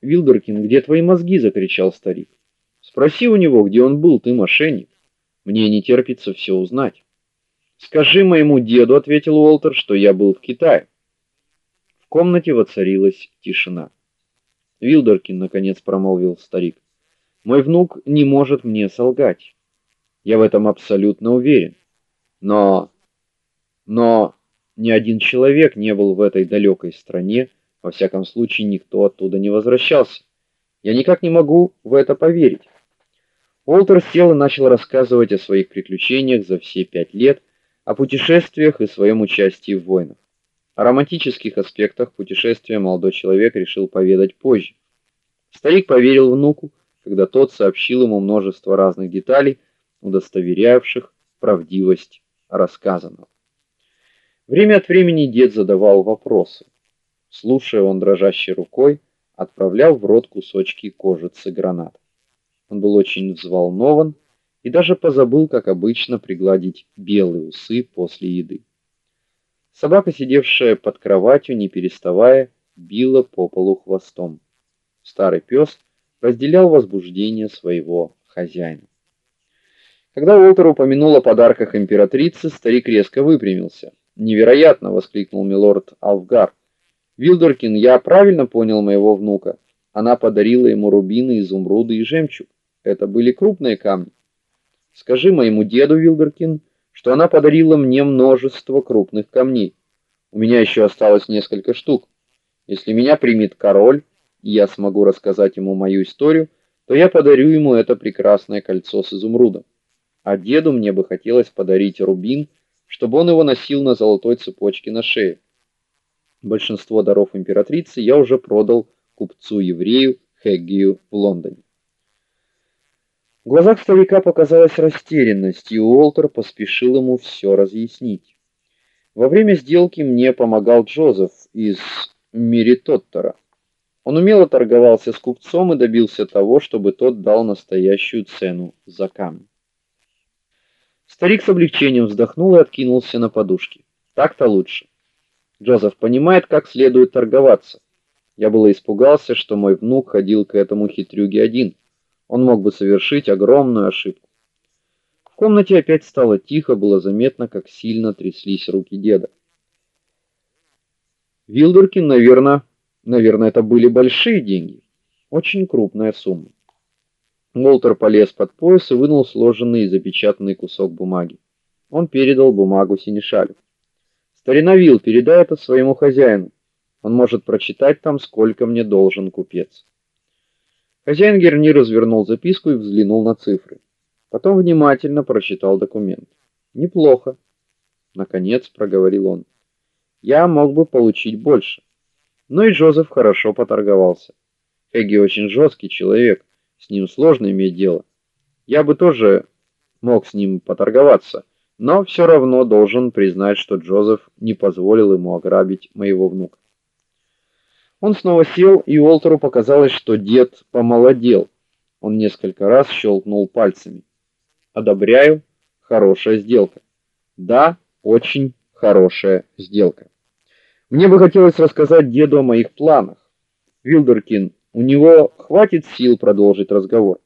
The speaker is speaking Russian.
Вилдеркин, где твои мозги, закричал старик. Спроси у него, где он был, ты мошенник. Мне не терпится все узнать. Скажи моему деду, ответил Уолтер, что я был в Китае. В комнате воцарилась тишина. Вилдеркин наконец промолвил старик. Мой внук не может мне солгать. Я в этом абсолютно уверен. Но но ни один человек не был в этой далекой стране, во всяком случае никто оттуда не возвращался. Я никак не могу в это поверить. Уолтер сел и начал рассказывать о своих приключениях за все пять лет, о путешествиях и своем участии в войнах. О романтических аспектах путешествия молодой человек решил поведать позже. Старик поверил внуку, когда тот сообщил ему множество разных деталей, удостоверявших правдивость рассказанного. Время от времени дед задавал вопросы. Слушая, он дрожащей рукой отправлял в рот кусочки кожицы гранат. Он был очень взволнован и даже позабыл, как обычно, пригладить белые усы после еды. Собака, сидевшая под кроватью, не переставая, била по полу хвостом. Старый пес разделял возбуждение своего хозяина. Когда Уолтер упомянул о подарках императрицы, старик резко выпрямился. Невероятно, воскликнул милорд Алфгар. Вилдеркин, я правильно понял моего внука? Она подарила ему рубины, изумруды и жемчуг. Это были крупные камни. Скажи моему деду Вилдеркин, что она подарила мне множество крупных камней. У меня еще осталось несколько штук. Если меня примет король, и я смогу рассказать ему мою историю, то я подарю ему это прекрасное кольцо с изумрудом. А деду мне бы хотелось подарить рубин чтобы он его носил на золотой цепочке на шее. Большинство даров императрицы я уже продал купцу-еврею Хэггию в Лондоне. В глазах старика показалась растерянность, и Уолтер поспешил ему все разъяснить. Во время сделки мне помогал Джозеф из Меритоттера. Он умело торговался с купцом и добился того, чтобы тот дал настоящую цену за камень. Старик с облегчением вздохнул и откинулся на подушки. Так-то лучше. Джозеф понимает, как следует торговаться. Я было испугался, что мой внук ходил к этому хитрюге один. Он мог бы совершить огромную ошибку. В комнате опять стало тихо, было заметно, как сильно тряслись руки деда. Вилдеркин, наверное, наверное, это были большие деньги. Очень крупная сумма. Молтер полез под пояс и вынул сложенный и запечатанный кусок бумаги. Он передал бумагу Синишалю. Старина Вил, передай это своему хозяину. Он может прочитать там, сколько мне должен купец. Хозяин Герни развернул записку и взглянул на цифры. Потом внимательно прочитал документ. Неплохо, наконец проговорил он. Я мог бы получить больше. Но и Джозеф хорошо поторговался. Эгги очень жесткий человек. С ним сложно иметь дело. Я бы тоже мог с ним поторговаться, но все равно должен признать, что Джозеф не позволил ему ограбить моего внука. Он снова сел, и Уолтеру показалось, что дед помолодел. Он несколько раз щелкнул пальцами. Одобряю, хорошая сделка. Да, очень хорошая сделка. Мне бы хотелось рассказать деду о моих планах. Вилдеркин у него хватит сил продолжить разговор.